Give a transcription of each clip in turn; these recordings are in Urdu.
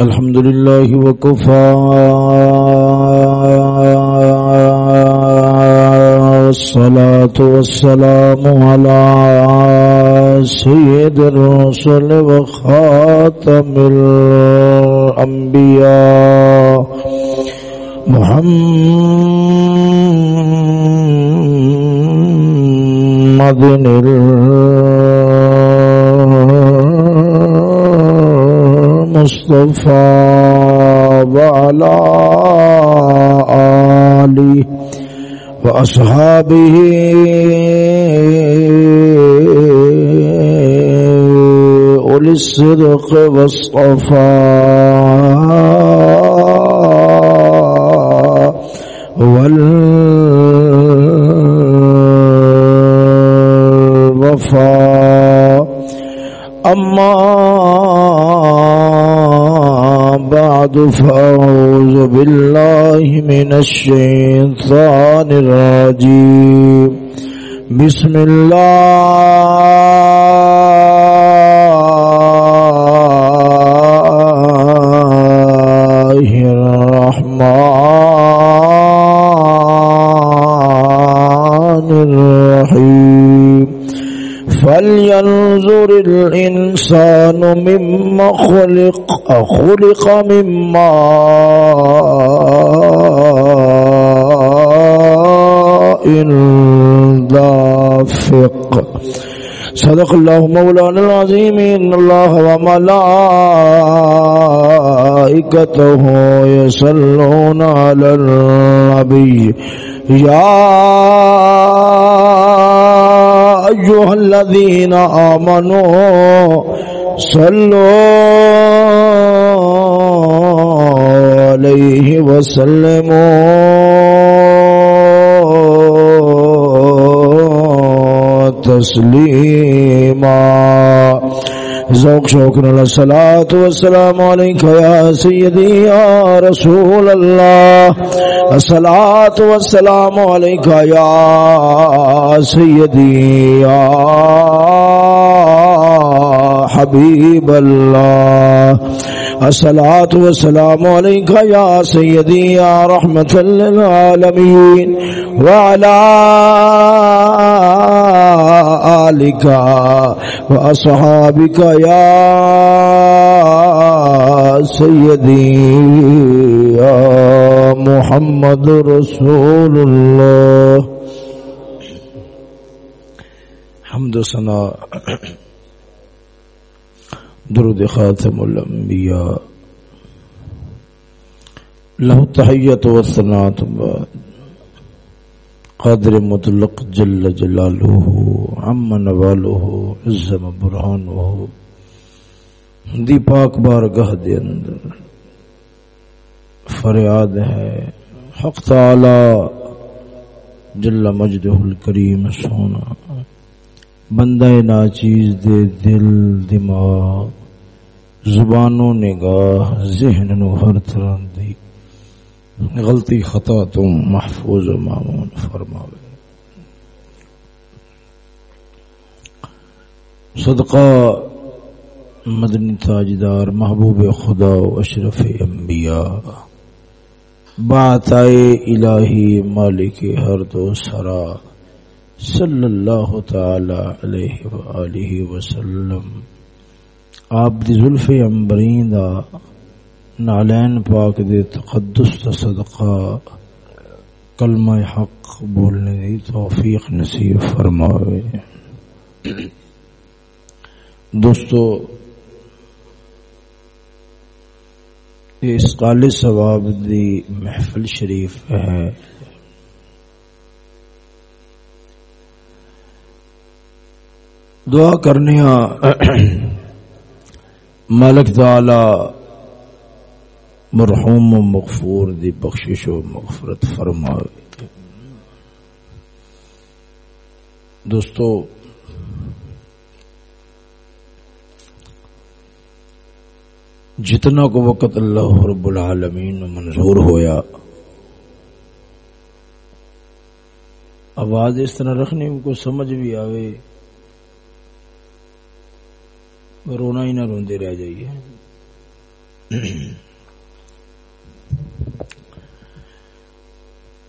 الحمد لله وكفى. والصلاة والسلام على سيد الرسل وخاتم الأنبياء محمد الرسل المصطفى وعلى آله وأصحابه أولي الصدق والصفاء والوفاء. أما بعد فأعوذ بالله من الشيطان الرجيم بسم الله الرحمن الرحيم فلينظر الإنسان مما خلق خلق مما إن دافق. صدق الله مولانا العظيم إن الله وملائكته يصلون على النبي. يا أيها الذين آمنوا صلوا عليه وسلموا تسليما ذوق شوق نال الصلاة والسلام عليك يا سيدي يا رسول الله الصلاة والسلام عليك يا سيدي، يا حبيب الله. الصلاة والسلام عليك يا سيدي، يا رحمة للعالمين. وعلى آلك وأصحابك يا سيدي. يا محمد رسول الله. حمد و سنا درود خاتم الانبیاء. له التحیت و الثنات بعد قادر مطلق جل جلالہ عم نوالہ عزم برہانہ. دی پاک بارگاہ دے اندر فریاد ہے۔ حق تعالی جل مجدہ الکریم سونا۔ بندہ ناچیز دے دل، دماغ، زبانوں نگاہ، ذہن نو ہر طرح دی غلطی خطا تو محفوظ و معمون فرماوے۔ صدقہ مدنی تاجدار محبوب خدا و اشرف انبیاء۔ بات آئے الہی مالک ہر دو سرا صلی اللہ تعالی علیہ وآلہ وسلم۔ آپ دی زلف امبرین دا نالین پاک دے تقدس دا صدقہ، کلمہ حق بولنے دی توفیق نصیب فرماوے۔ دوستو اس قال ثواب دی محفل شریف ہے۔ دعا کرنے ملک تعالی مرحوم و مغفور دی بخشش و مغفرت فرمائے۔ دوستو جتنا کو وقت اللہ رب العالمین منظور ہویا۔ آواز اس طرح رکھنے کو سمجھ بھی آوے۔ رونا ہی نہ روندے رہ جائیے۔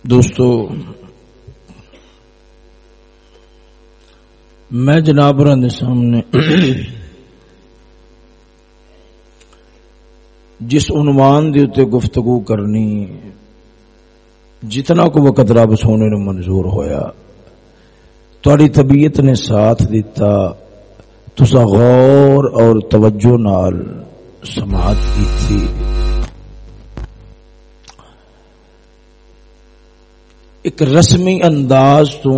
دوستو، میں جناب سامنے۔ جس عنوان دے اتنے گفتگو کرنی، جتنا کو وقت رب سونے نے منظور ہویا تاری طبیعت نے ساتھ دیتا تسا غور اور توجہ نال سماعت کی تھی ایک رسمی انداز تو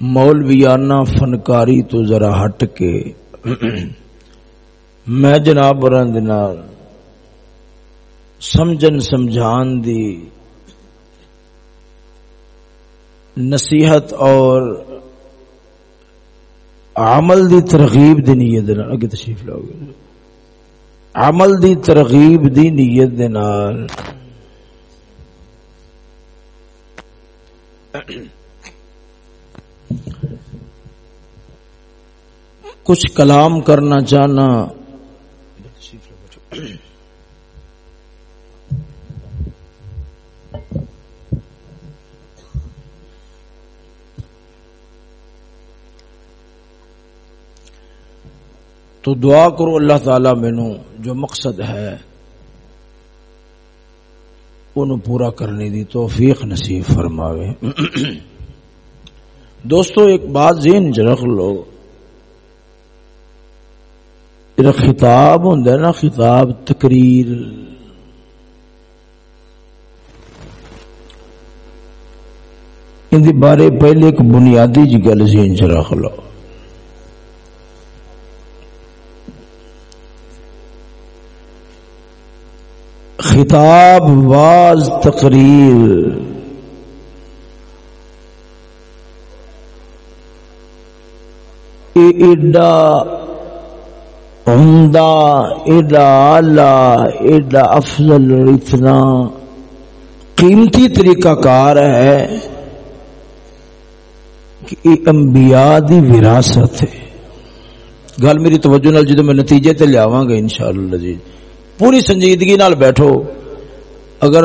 مولویانہ فنکاری تو ذرا ہٹ کے میں جناب رند سمجھن سمجھان دی نصیحت اور عمل دی ترغیب دی نیت اگے تشریف لاؤ گے۔ عمل دی ترغیب دی نیت دے نال کچھ کلام کرنا چاہنا۔ تو دعا کرو اللہ تعالی مینو جو مقصد ہے ان پورا کرنے دی توفیق نصیب فرماوے۔ دوستو، ایک بات ذہن رکھ لو۔ خطاب ہوں نا، خطاب تقریر۔ ان بارے پہلے ایک بنیادی جی گل ذہن چ رکھ لو۔ خطاب واز تقریر۔ ایڈا عمدہ ایڈا آلہ ایڈا افضل اتنا قیمتی طریقہ کار ہے کہ یہ انبیاء دی وراثت ہے۔ گل میری توجہ نال جدو میں نتیجے تے لیاواں گا انشاءاللہ جی۔ پوری سنجیدگی نال بیٹھو۔ اگر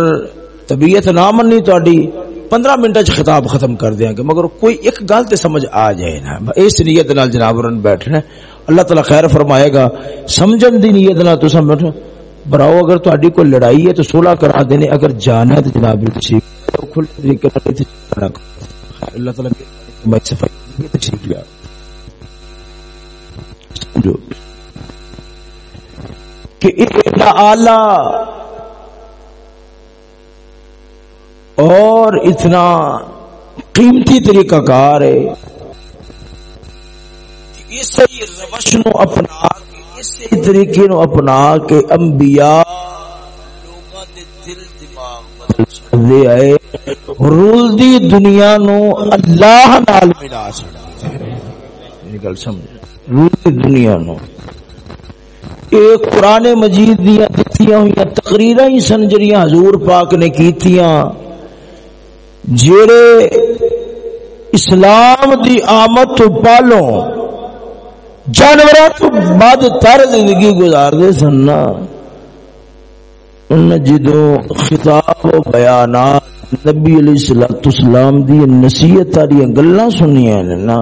طبیعت نہ مننی تاری پندرہ منٹ چ خطاب ختم کر دیا گے۔ مگر کوئی ایک گل تو سمجھ آ جائے نا۔ اس نیت نال جناب بیٹھنا اللہ تعالی خیر فرمائے گا۔ سمجھن دی نیت نال تو سمجھ براؤ اگر تاری کوئی لڑائی ہے تو سولہ کرا دینے، اگر جانا ہے تو جناب اللہ کہ اتنا آلہ، اور اتنا قیمتی طریقہ کار ہے۔ اسی روش نو اپنا اسی طریقے نو اپنا کے انبیاء دے دل دماغ دے آئے رول دی دنیا نو اللہ نال ملا سکتا ہے گل سمجھ رول دی دنیا نو۔ ایک قرآن مجید دیا دتیاں ہوئی تقریر ہی سن جڑیاں حضور پاک نے کیتیاں۔ جڑے اسلام دی آمد تو پالو جانوروں تو بعد تر زندگی گزار دے سننا ان جدو خطاب و بیانات نبی علیہ السلام دی نصیحت والی گلاں سنیاں نا۔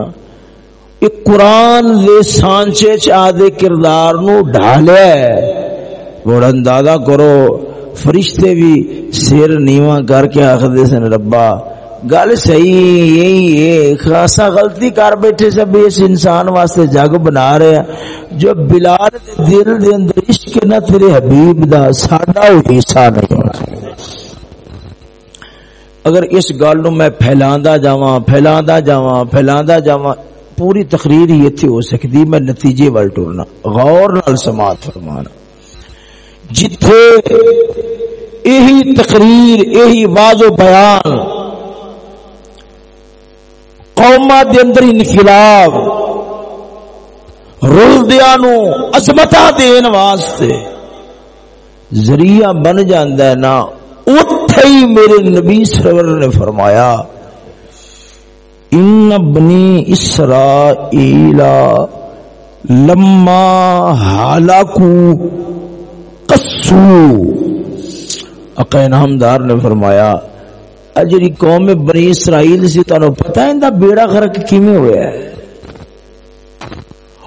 قرآن دے سانچے چاہدے کردار نو ڈھالیا ہے۔ بڑا اندازہ کرو، فرشتے بھی سیر نیواں کر کے آخر سن، ربا گل صحیح یہی ہے۔ خاصا غلطی کر بیٹھے سب اس انسان واسطے جگ بنا رہے ہیں۔ جو بلال دل دے اندر عشق نہ تیرے حبیب دا، ساڈا حصہ نہیں ہونا اگر اس گل نو میں پھیلاندا جاواں پھیلاندا جاواں پھیلاندا جاواں، پوری تقریر ہی اتنے ہو سکتی میں نتیجے وال ٹورنا غور نال سماعت فرمانا۔ جتھے یہی تقریر، یہی واض و بیان قوما دے اندر انقلاب رلدیا نو عظمتا دین واسطے ذریعہ بن جاندہ ہے نا اتھے ہی میرے نبی سرور نے فرمایا ان بنی اسرائیل لما ہلاکو اقا نامدار نے فرمایا جی قوم بنی اسرائیل سی تہن پتا ہے بیڑا خرک کیویں ہوا ہے؟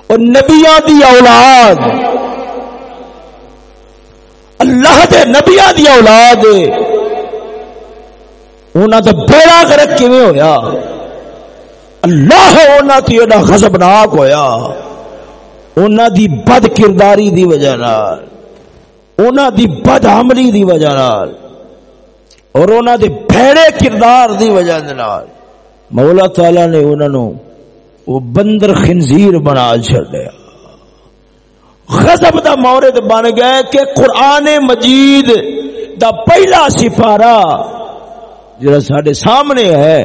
اور نبیا دی اولاد۔ اللہ دے نبیا دی اولاد۔ انہوں دا بیڑا خرک کیویں ہویا؟ اللہ انہوں کی ایڈا خزبناک ہویا۔ انہوں دی بد کرداری دی وجہ نال۔ انہوں دی بد عملی دی وجہ نال۔ اور انہوں دے بھیڑے کردار دی وجہ نال۔ مولا تعالی نے انہوں وہ بندر خنزیر بنا چھڑیا غضب دا مورد بن گئے کہ قرآن مجید دا پہلا سپارہ جڑا ساڈے سامنے ہے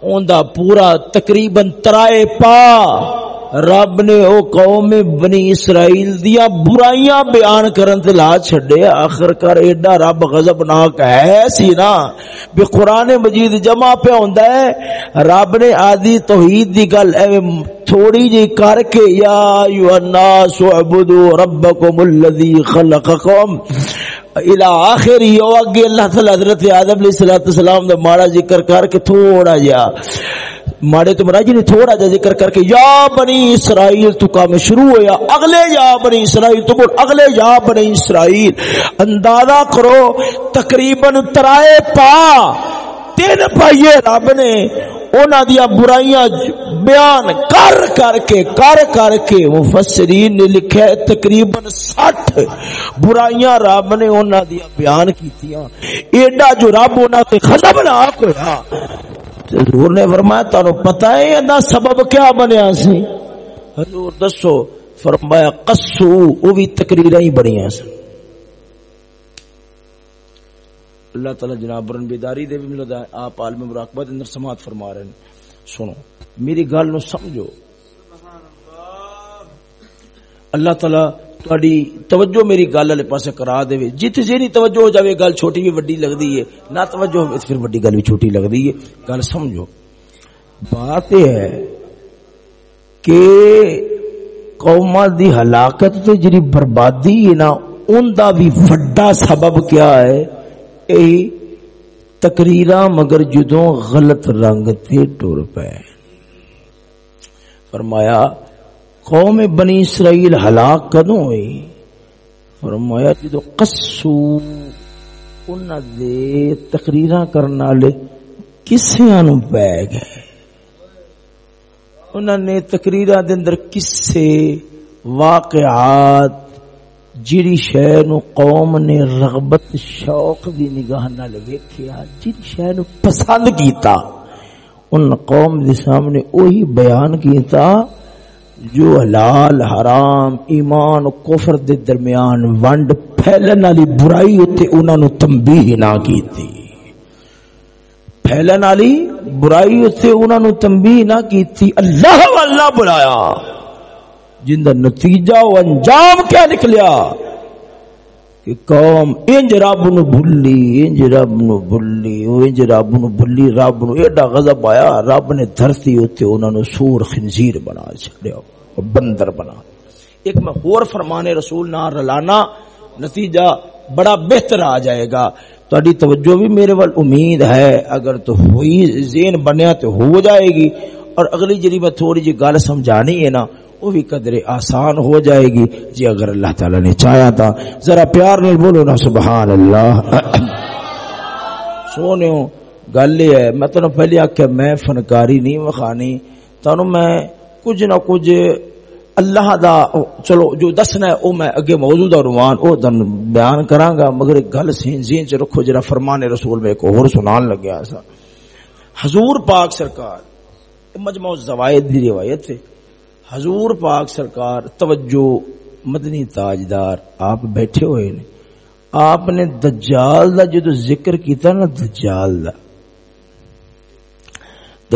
اون دا پورا تقریباً ترائے پا۔ رب نے او قوم بنی اسرائیل دیا برائیاں بیان کرن تے لا چھڈے آخر کر ایڈا رب غضب ناک ہے سی نا بھی قرآن مجید جمع پہ ہوندا ہے۔ رب نے آدھی توحید دی گل اے تھوڑی جی کر کے یا ایو الناس عبدو ربکم الذی خلقکم الى آخری او اگے اللہ تعالی حضرت آدم علیہ السلام دا ماڑا ذکر کر کے تھوڑا جا۔ ماڑے تو مراجی نے تھوڑا جا ذکر کر کے، یا بنی اسرائیل، تو کام شروع ہویا۔ اگلے یا بنی اسرائیل، تو بول اگلے یا بنی اسرائیل۔ اندازہ کرو، تقریباً ترائے پا، تین پائیے رب نے اونا دیا برائیاں بیان کر کر کے، کر کر کے مفسرین نے لکھا ہے، تقریباً سٹھ برائیاں رب نے اونا دیا بیان کیتیاں۔ ایڈا جو رب اونا تے خضب نہ کویا حضور نے فرمایا، تانوں پتہ ہے اندا سبب کیا بنیا سی؟ حضور دسو، فرمایا، قصو، او بھی تقریراں ہی بڑیاں سی اللہ تعالی جناب برن بیداری دے بھی ملدا ہے، آپ عالم مراقبہ اندر سماعت فرما رہے ہیں۔ سنو، میری گل نو سمجھو۔ اللہ تعالی تھوڑی توجہ میری گل والے پاسے کرا دے جت جی توجہ ہو جاوے گل چھوٹی بھی وڈی لگدی ہے نہ توجہ ہو پھر وڈی گل بھی چھوٹی لگدی ہے گل سمجھو بات یہ ہے کہ قوما دی ہلاکت تے جڑی بربادی ہے نا ان دا بھی وڈا سبب کیا ہے یہی تقریرا مگر جدوں غلط رنگ تے ٹر پے فرمایا قوم بنی اسرائیل ہلاک کدو ہوئی؟ فرمایا، جدو قصو، انہاں دے تقریراں کرن والے کسیاں نو پے گئے؟ انہاں نے تقریراں دے اندر کسے واقعات جڑی شے نو قوم نے رغبت، شوق دی نگاہ نال ویکھیا جڑی شے نو پسند کیتا، ان قوم دے سامنے وہی بیان کیتا جو حلال، حرام، ایمان کفر دے درمیان ونڈ پھیلن والی برائی اتنے انہوں نے تمبی نہ کیتی۔ پھیلن والی برائی اتنے انہوں نے تمبی نہ کیتی، اللہ اللہ بلایا۔ جن دا نتیجہ و انجام کیا نکلیا؟ کہ قوم انج رب نو بھلی، انج رب نو بھلی، او انج رب نو بھلی، رب نو ایڈا غضب آیا، رب نے دھرتی اوتے انہاں نو سور خنزیر بنا چھڈیا بندر بنا۔ ایک میں اور فرمانے رسول نہ رلانا، نتیجہ بڑا بہتر آ جائے گا۔ تہاڈی توجہ بھی میرے ول امید ہے، اگر تو ہوئی ذہن بنیا تو ہو جائے گی۔ اور اگلی جڑی میں تھوڑی جی گل سمجھانی ہے نا وہ بھی قدر آسان ہو جائے گی۔ جی اگر اللہ تعالی نے چاہیا تھا، ذرا پیار نہیں بولو نا سبحان اللہ سونے، گل یہ ہے، میں تینوں پہلے آخیا میں فنکاری نہیں وکھانی تینوں میں کچھ نہ کچھ اللہ دا، چلو، جو دسنا ہے او میں اگے موجودہ روان او دن بیان کراں گا مگر ایک گل سین زین چ رکھو، جڑا فرمان رسول میں ایک اور سنان لگیا سا۔ حضور پاک سرکار مجمع الزوائد دی روایت ہے۔ حضور پاک سرکار، توجہ، مدنی تاجدار، آپ بیٹھے ہوئے نے۔ آپ نے دجال دا جدو ذکر کیتا نا، دجال دا۔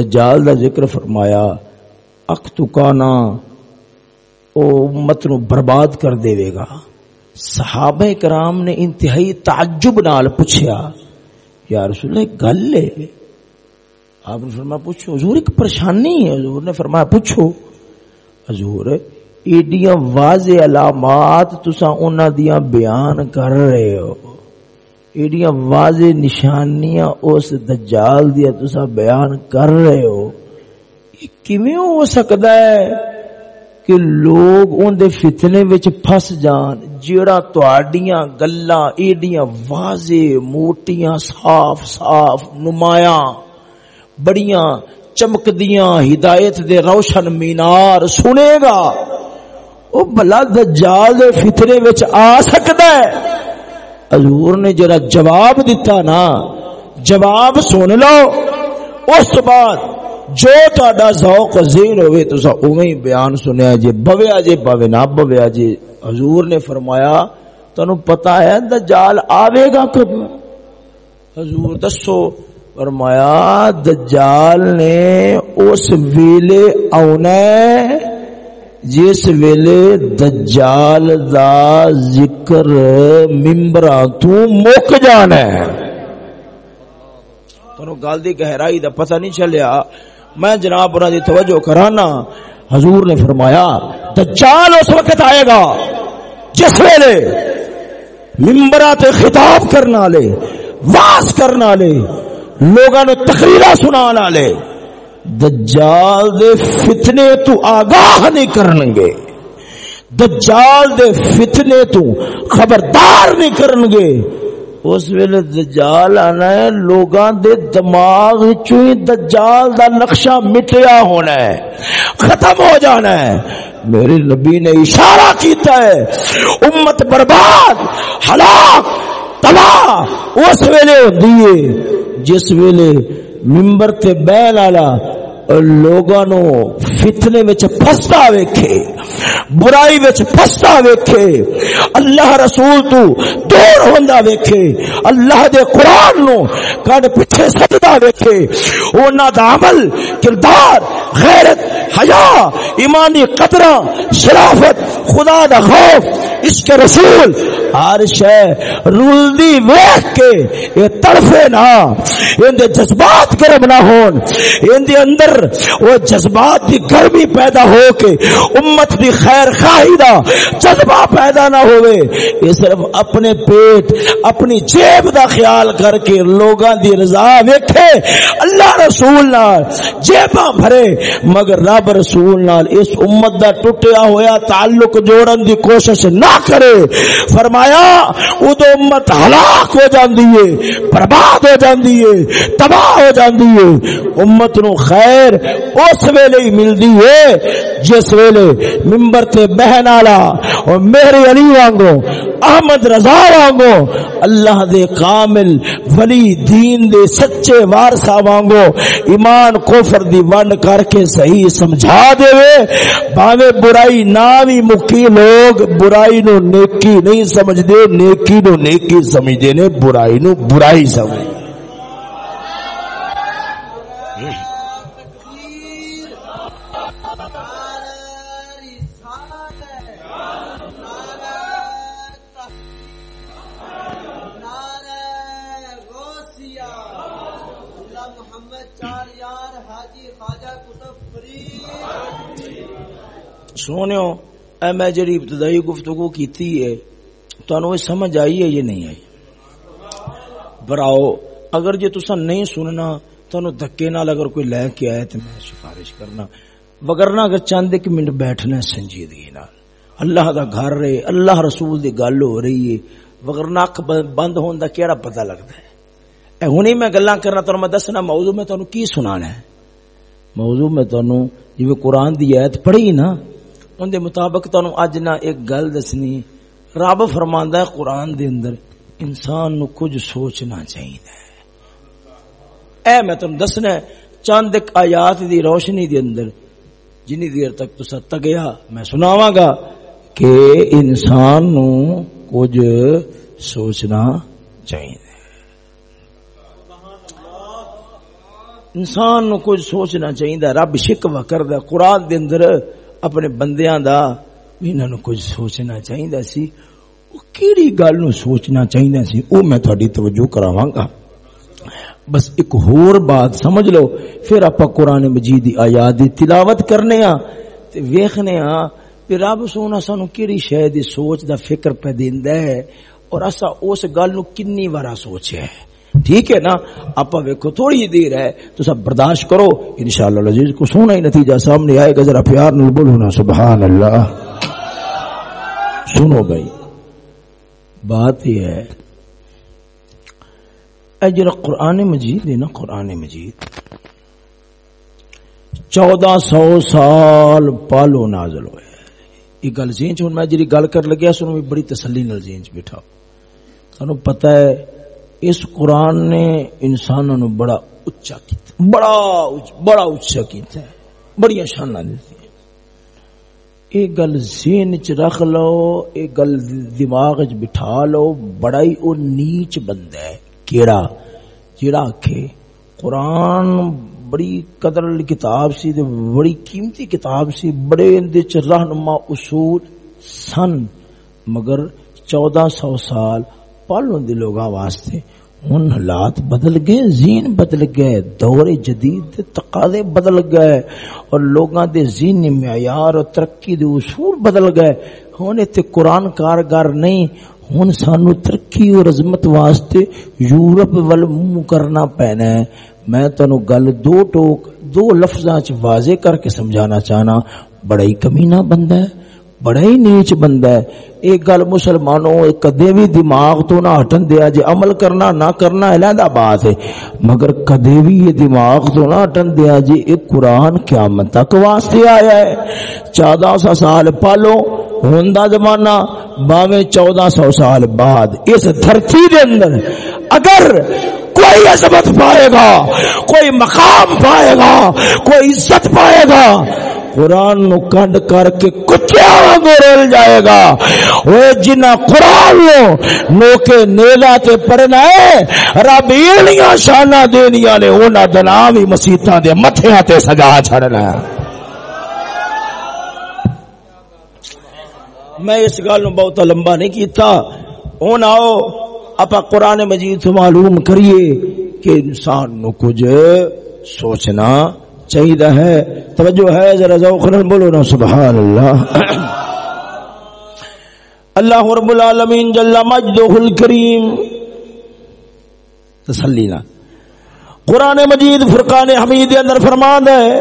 دجال دا ذکر فرمایا اک تکانا او امت نو برباد کر دے گا۔ صحابہ کرام نے انتہائی تعجب نال پوچھیا، یا رسول اللہ گل ہے۔ آپ نے فرمایا، پوچھو، حضور ایک پریشانی ہے۔ حضور نے فرمایا، پوچھو۔ حضور، ایڈیاں واضح علامات تسا انہاں دیاں بیان کر رہے ہو۔ ایڈیاں واضح نشانیاں اس دجال دیا تسا بیان کر رہے ہو۔ کیویں ہو سکتا ہے کہ لوگ ان دے فتنے وچ پھس جان، جیڑا تواڈیاں گلاں ایڈیاں واضح، موٹیاں، صاف صاف، نمایاں، بڑیاں چمکدیاں ہدایت دے روشن مینار سنے گا۔ او بلا دجال دے فتنے وچ آ سکدا ہے۔ حضور نے جرا جواب دیتا نا، جواب سن لو۔ اس تو بعد جو تہاڈا ذوق ذہن ہوے تسا اوویں بیان سنیا جے بویا جے بوے نہ بویا جے۔ حضور نے فرمایا تانوں پتہ ہے دجال آوے گا کب حضور دسو۔ فرمایا، دجال نے اس ویلے آنا جس ویلے دجال دا ذکر ممبرا تو مک جانا ہے۔ تنو گل دی گہرائی دا پتہ نہیں چلیا۔ میں جناب انہاں دی توجہ کرانا، حضور نے فرمایا، دجال اس وقت آئے گا جس ویلے ممبرا تے خطاب کرنا لے، واس کرنا لے۔ لوگاں نو تقریرا سنا لے دجال دے فتنے تو آگاہ نہیں کرن گے دجال دے فتنے تو خبردار نہیں کرن گے اس ویلے دجال آنا ہے، لوگاں دے دماغ چوئی دجال دا نقشہ مٹیا ہونا ہے۔ ختم ہو جانا ہے۔ میرے نبی نے اشارہ کیتا ہے، امت برباد، ہلاک تباہ! اس ویلے ہوندی جس ویلے ممبر تے بیل والا لوگاں نو فتنے وچ پھستا ویکھے، برائی وچ پھستا ویکھے، اللہ رسول تو دور ہوندا ویکھے، اللہ دے قرآن نو کڈ پیچھے سجدا ویکھے۔ انہاں دا عمل، کردار، غیرت، حیا، ایمانی قدراں، شرافت، خدا دا خوف، عشق رسول ہر شے رلدی ویکھ کے اے طرفے نہ ان دے جذبات گرم نہ ہون۔ ان دے اندر وہ جذبات دی گرمی پیدا ہو کے امت دی خیر خواہی دا جذبہ پیدا نہ ہوئے۔ یہ صرف اپنے پیٹ، اپنی جیب دا خیال کر کے لوگاں دی رضا ویکھے، اللہ رسول نال جیباں بھرے۔ مگر رب رسول نال اس امت دا ٹوٹیا ہویا تعلق جوڑن دی کوشش نہ کرے۔ فرما فرمایا، او تو امت ہلاک ہو جاندی ہے، برباد ہو جاندی ہے، تباہ ہو جاندی ہے۔ امت نو خیر اس ویلے ہی ملدی ہے، جس ویلے ممبر تے بہن والا اور میرے علی وانگو احمد رضا وانگو اللہ دے کامل ولی دین دے سچے وارثا وانگو ایمان کفر دی ونڈ کر کے صحیح سمجھا دے باوے برائی نہ بھی مکی لوگ برائی نو نیکی نہیں سمجھ دے نیکی نو نیکی سمجھ نے برائی نو برائی سمجھ سونے اے میں جڑی ابتدائی گفتگو کیتی ہے تانوں یہ سمجھ آئی ہے یہ نہیں آئی؟ براؤ اگر جی جے تسا نہیں سننا، تانوں دھکے نال اگر کوئی لے کے آئے تو میں سفارش کرنا۔ وگرنا اگر چاند ایک منٹ بیٹھنا سنجیدگی نال۔ اللہ دا گھر رہے اللہ رسول دی گل ہو رہی ہے۔ وگرنا اکھ بند ہون دا کیڑا پتہ لگدا ہے؟ اے ہنی میں گلاں کرنا، تانوں میں دسنا موضوع میں تانوں کی سنانا ہے؟ موضوع میں تانوں جی جویں قرآن دی ایت پڑھی نا ان دے مطابق تانوں اج نہ ایک گل دسنی۔ رب فرماندا ہے قرآن دے اندر انسان نو کچھ سوچنا چاہیے اے میں تم دسنا ہے چند ایک آیات دی روشنی دے اندر، جنی دیر تک تسا تگیا میں سناواں گا کہ انسان نو کچھ سوچنا چاہیے انسان نو کچھ سوچنا چاہیے رب شکوا کردا قرآن دے اندر اپنے بندیاں دا انہاں نو کچھ سوچنا چاہیے سی او کیڑی گل نو سوچنا چاہیے سی او میں تھوڑی توجہ کراواں گا بس ایک ہور بات سمجھ لو پھر آپ قرآن مجید دی آیات دی تلاوت کرنے ہاں تے ویکھنے ہاں رب سونا سانو کیڑی شے دی سوچ دا فکر پہ دیندا ہے اور اسا اس گل نو کنی وارا سوچیا ہے ٹھیک ہے نا آپ ویکو تھوڑی دیر ہے تو سب برداشت کرو انشاءاللہ العزیز کو سونا ہی نتیجہ سامنے آئے گا ذرا پیار نال بولو نا سبحان اللہ سنو بھائی، بات یہ ہے اے جرا قرآن مجید ہے نا، قرآن مجید۔ چودہ سو سال پالو نازل ہوئے۔ یہ گل زین چ میں جی گل کر لگیا، سنو بھی بڑی تسلی نال زین چ بیٹھا۔ سانو پتہ ہے، اس قرآن نے انسانوں بڑا اچا کیتا، بڑا بڑا اچا کیتا ہے، بڑی شانہ دیتی ایک گل ذہن چ رکھ لو ایک گل دماغ چ بٹھا لو بڑا ہی او نیچ بندہ ہے۔ کیڑا؟ جیڑا آکھے، قرآن بڑی قدر کتاب سی دے بڑی قیمتی کتاب سی، بڑے اندے چ رہنما اصول سن۔ مگر چودہ سو سال پالوں دے لوگاں واسطے ہن حالات بدل گئے، زین بدل گئے، دور جدید دے تقاضے بدل گئے، اور لوگاں دے زین معیار اور ترقی دے اصول بدل گئے۔ ہن تے قرآن کارگر نہیں، ہن سانو ترقی اور عظمت واسطے یورپ ول منہ کرنا پینا ہے۔ میں تنو گل دو ٹوک، دو لفظاں واضح کر کے سمجھانا چاہنا، بڑا ہی کمینہ بندہ ہے۔ بڑا ہی نیچ بندہ ہے۔ ایک گل مسلمانوں کدے بھی دماغ تو نہ ہٹن دیا، جے عمل کرنا نہ کرنا علیحدہ بات ہے۔ مگر کدے بھی یہ دماغ تو نہ ہٹن دیا، جے ایک قرآن قیامت تک واسطے آیا ہے۔ چودہ سو سال پالو ہوندا زمانہ، باویں چودہ سو سال بعد۔ اس دھرتی دے اندر اگر کوئی عظمت پائے گا، کوئی مقام پائے گا، کوئی عزت پائے گا قرآن نو کنڈ کر کے کچیا رول جائے گا۔ وہ جنہ قرآن نو نوکے نیلا تے پڑھنا ہے، رب ایڑیاں شانہ دینیاں نے اونا دنا بھی مسیطہ دے متھیاں تے سجا چھڑنا۔ ہے میں اس گل نو بہت لمبا نہیں کیتا۔ اون آؤ، اپا قرآن مجید سے معلوم کریے کہ انسان نو کچھ سوچنا چاہیے ہے۔ توجہ ہے، ذرا ذوق بولو نا سبحان اللہ اللہ رب العالمین جل مجدہ الکریم۔ تسلی نہ۔ قرآن مجید فرقان حمید اندر فرمان ہے،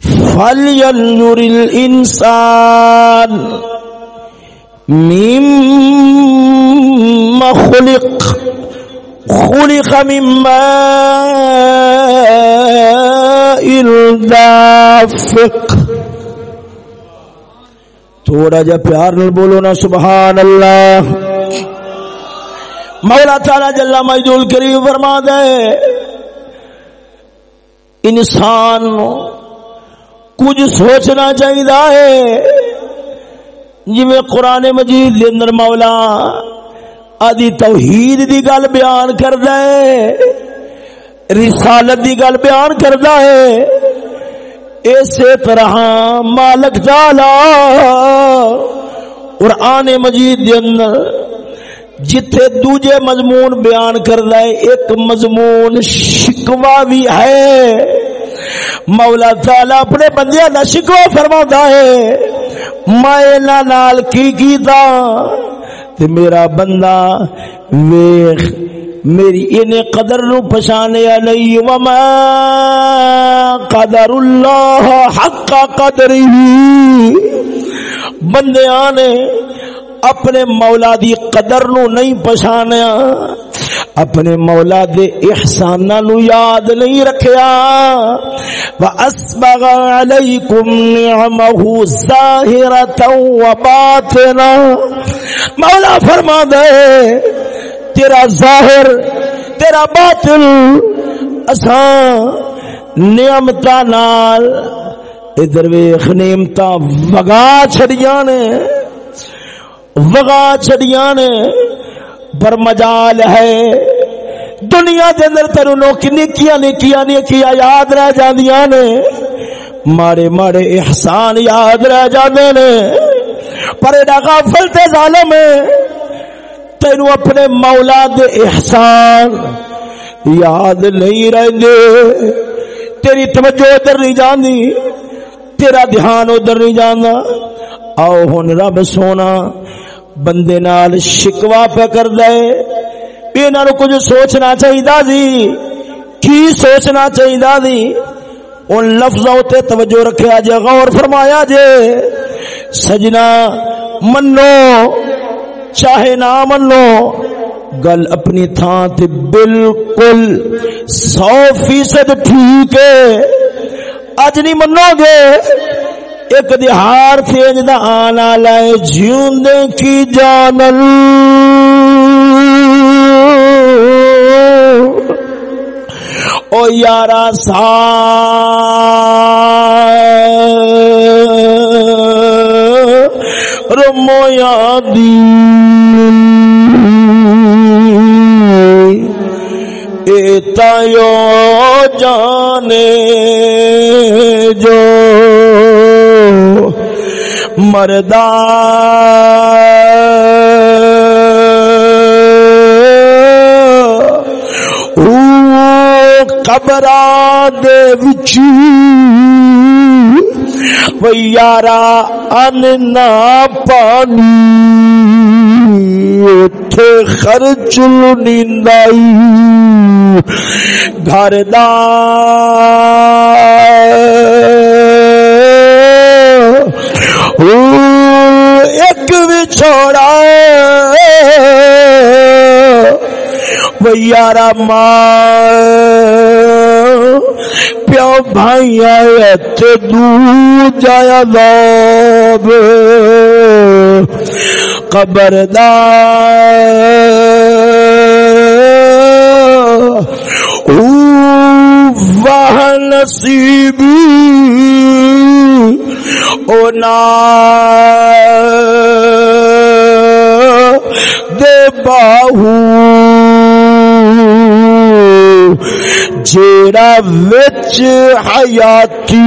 فَلْيَنْظُرِ الْإِنسَانِ مِمَّا خُلِقَ۔ خُلِقَ مِمَّا دافق تھوڑا جا پیار نل بولو نا سبحان اللہ مولا تعالی جل مجدول کریم فرما دے، انسان کچھ سوچنا چاہیے جی قرآن مجید اندر مولا آدھی توحید دی گل بیان کر دے رسالت دی گل بیان کردا ہے۔ اسی طرح مالک تعالی قرآن مجید دے اندر جتھے دوجے مضمون بیان کردا ہے، ایک مضمون شکوا بھی ہے۔ مولا تعالی اپنے بندیاں دا شکوا فرماتا ہے، میں نال کی کیتا؟ تے میرا بندہ ویخ، میری ان قدر نو پچھانے نہیں، وما قدر اللہ حق قدر ہی بندیاں نے اپنے مولا دی قدر نو نہیں پچھانیا اپنے مولا دے احسانہ نو یاد نہیں رکھیا. وَأَسْبَغَ عَلَيْكُمْ نِعْمَهُ ظَاهِرَةً وَبَاطِنًا مولا فرما دے، تیرا ظاہر، تیرا باطل اساں نعمتاں نال ادھر ویکھ نعمتاں وگا چھڑیاں نے، وگا چھڑیاں نے. پر مجال ہے۔ دنیا دے اندر تینو نوکی نیکیاں نیکیاں نیکیاں یاد رہ جاندیاں نے۔ ماڑے ماڑے احسان یاد رہ جاندے نے۔ پر ایڈا غافل تے ظالم ہے۔ تینو اپنے مولا دے احسان یاد نہیں رہندے۔ تیری توجہ ادھر نہیں جاندی۔ تیرا دھیان ادھر نہیں جانا۔ آؤ ہن رب سونا۔ بندے نال شکوا پہ کر دے۔ انہاں نو کچھ سوچنا چاہیے جی کی سوچنا چاہیے جی ان لفظوں تے توجہ رکھیا جے، غور فرمایا جے۔ سجنا، منو، چاہے نہ منو، گل اپنی تھان تے بالکل سو فیصد ٹھیک ہے۔ اج نہیں منو گے۔ ایک دہار تیج دا آنا لائے جیون دے کی جانل۔ او یارا سا رمو یادی۔ ایتا یو جانے جو قبرا دے وچی یارا ان پانی اٹھے خرچ نیندائی گھر ایک بھی چھوڑا یارا ماں۔ پیو بھائی آئے دور جایا لوب قبردار واہ نصیبی او نا۔ دے باہو۔ جیڑا وچ حیاتی۔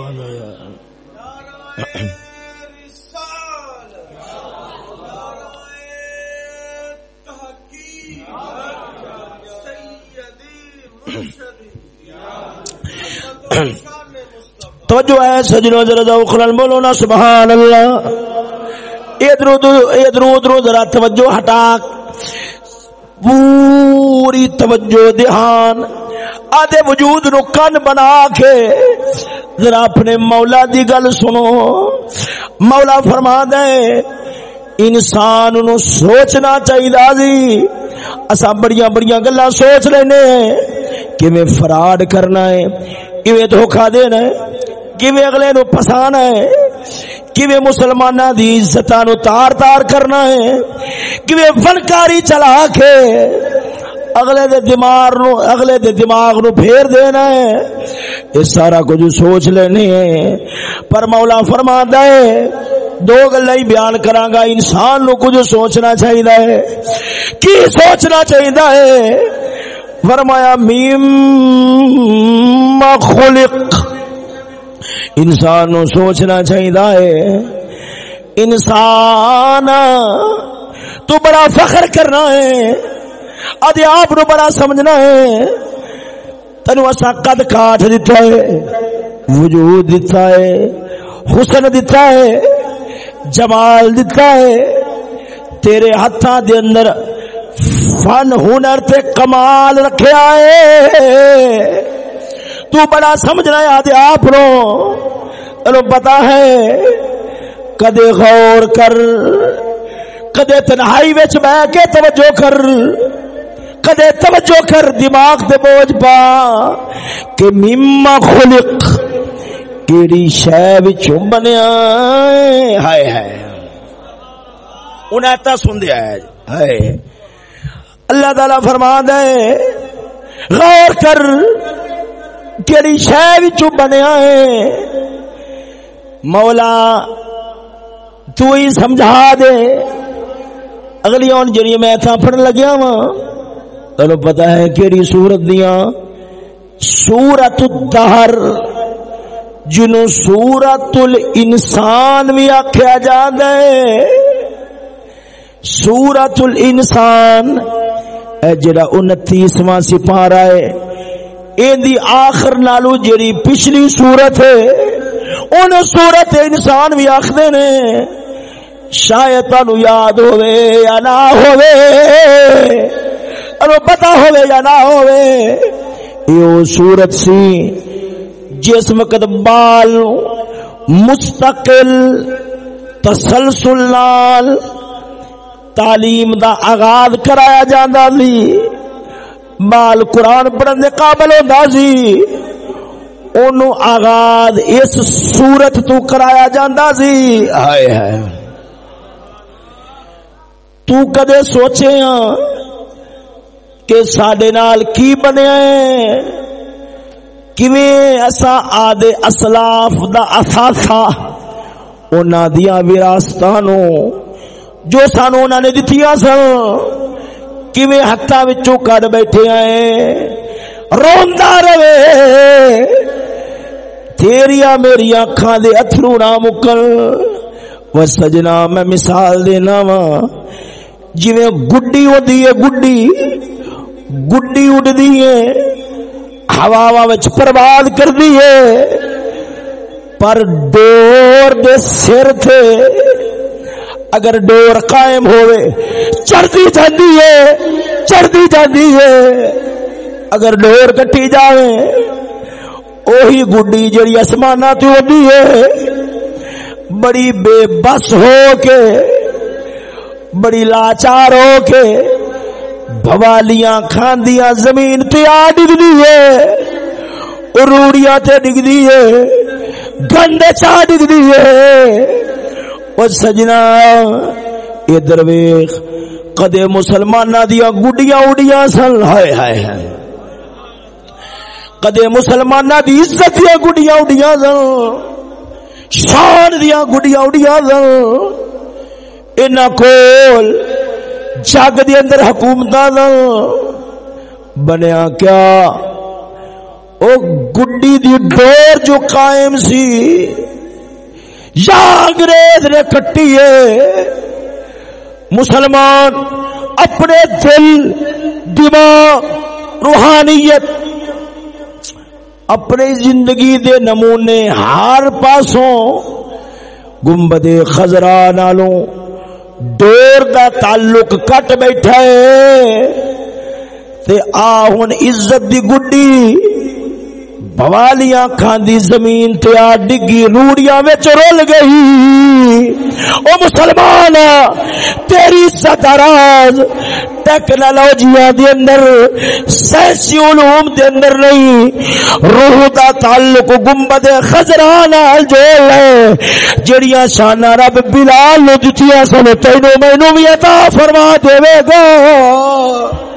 توجہ ہے، سجنوں ذرا ذوق بولو نا سبحان اللہ ادھر ادھر ادھر ذرا توجہ ہٹا۔ پوری توجہ دھیان۔ آدھے وجود نو کن بنا کے ذرا اپنے مولا دی گل سنو۔ مولا فرما دے، انسان نو سوچنا چاہیے جی۔ اسا بڑیاں بڑیاں گلا سوچ لینے کہ فراڈ کرنا ہے کہ دھوکھا دینا ہے۔ کیویں اگلے نو پسانا ہے؟ کیویں مسلماناں دی عزتاں نو تار تار کرنا ہے؟ کیویں فنکاری چلا کے اگلے دے دماغ نو اگلے دے دماغ نو پھیر دینا ہے؟ یہ سارا کچھ سوچ لینے ہے پر مولا فرما ہے، دو گلا ہی بیان کراں گا انسان نو کچھ سوچنا چاہیے ہے۔ کی سوچنا چاہیے ہے؟ فرمایا میم خلق۔ انسان نو سوچنا چاہیے انسان، تو بڑا فخر کرنا ہے۔ ادے آپ نو بڑا سمجھنا ہے۔ تینو اصا قد کاٹ دیتا ہے، وجود دیتا ہے، حسن دیتا ہے، جمال دیتا ہے۔ تیرے ہاتھوں دے اندر فن، ہنر تے کمال رکھیا ہے۔ تو بڑا سمجھنا یاد آپ نو تینو پتا ہے، کدے غور کر، کدے تنہائی وچ بہ کے توجہ کر، کدے توجہ کر دماغ دے بوجھ پا کہ مما خلق کیڑی شے وچوں بنیا ہائے ہائے۔ انہیں تا سن دیا ہے۔ ہائے۔ اللہ تعالی فرما دے غور کر۔ کیڑی شہ بنیا ہے۔ مولا، تو ہی سمجھا دے۔ اگلی آن جڑی میں تھا پڑھن لگیا وا تینو پتا ہے کیڑی صورت دیاں۔ سورت الدہر جنوں سورت الانسان بھی آخیا جاتا ہے۔ سورت الانسان اے جڑا انتیسواں سپارہ ہے۔ دی آخر نالو جڑی پچھلی سورت ہے ان سورت انسان بھی آخر نے، شاید تنو یاد ہوئے یا نہ ہوئے پتا ہوئے یا نہ ہوئے یہ سورت سی جس وقت بال مستقل تسلسل نال تعلیم دا آغاز کرایا جاندہ سی۔ بال قرآن پڑھن دے قابل ہوتا سی جی۔ ان آغاز اس سورت تو کرایا جاندہ سی جی۔ آئے ہے تو کدے سوچے ہاں کہ سڈے نال کی بنیا ہے؟ کیویں ایسا آدھے اسلاف دا اثاثہ انہاں دیاں وراثتاں جو سانو انہاں نے دتیاں سن۔ کیویں ہتھاں وچوں کڈ بیٹھے آئے روندا رہے تیریا میری اکھاں دے اتھرو نہ مکل وہ سجنا میں مثال دینا وا جی گڈی ہوتی ہے گڈی گڈی اڈتی ہے ہوا پرواز کر دی ہے پر ڈور دے سر تھے اگر ڈور قائم ہوئے، چڑھتی جاتی ہے، چڑھتی جاتی ہے۔ اگر ڈور کٹی جائے اوہی گڈی جڑی آسمان ہوتی ہے، بڑی بے بس ہو کے، بڑی لاچار ہو کے بوالیاں کھاندیاں زمین تے آ ڈگدی ہے روڑیاں تے ڈگدی ہے، گندے چا ڈگدی ہے۔ او سجنا، اے درویش کدے مسلماناں دیا گڈیاں اڈیاں سن، ہائے ہائے ہائے۔ کدے مسلماناں دی عزت دیا گڈیاں اڈیاں سن، شان دیا گڈیاں اڈیاں سن۔ کول جگ دے اندر حکومت بنیا کیا؟ او گڈی دی ڈور جو قائم سی یا انگریز نے کٹی ہے۔ مسلمان اپنے دل، دماغ، روحانیت، اپنی زندگی دے نمونے ہر پاسوں، گنبد خزرا نالوں ڈور دا تعلق کٹ بیٹھا ہے۔ تے آ ہن عزت دی گڈی۔ بوالیاں کھاندی زمین تے آ ڈگی روڑیاں وچ رول گئی۔ او مسلمان، تیری ستراز ٹیکنالوجیاں دے اندر، سائنسی علوم دے اندر نہیں، روح دا تعلق گنبد خضرا نال جوڑ ہے۔ جڑیاں شاناں رب بلال نو دتیاں سن تینو مینوں بھی عطا فرما دے گا۔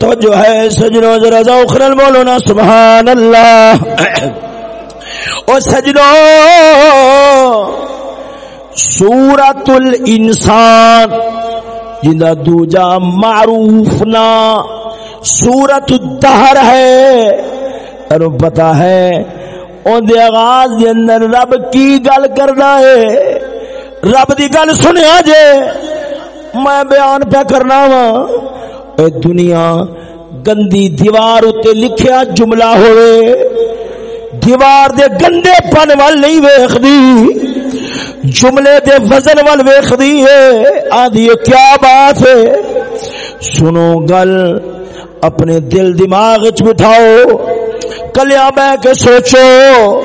تو جو ہے سجنو ذرا ذوخرل بولو نا سبحان اللہ او سجنو سورت الانسان جنہ دوجا معروف نا۔ سورت الدہر ہے۔ اور پتا ہے ان دے آغاز دے اندر رب کی گل کرنا ہے۔ رب دی گل سنیا جے، میں بیان پہ کرنا وا اے دنیا، گندی دیوار اتنے لکھیا جملہ ہوئے۔ دیوار دے گندے پن وال نہیں ویخدی جملے دے وزن وال ویخدی ہے۔ آدھی کیا بات ہے؟ سنو گل۔ اپنے دل دماغ چ بٹھاؤ کلیا بہ کے سوچو۔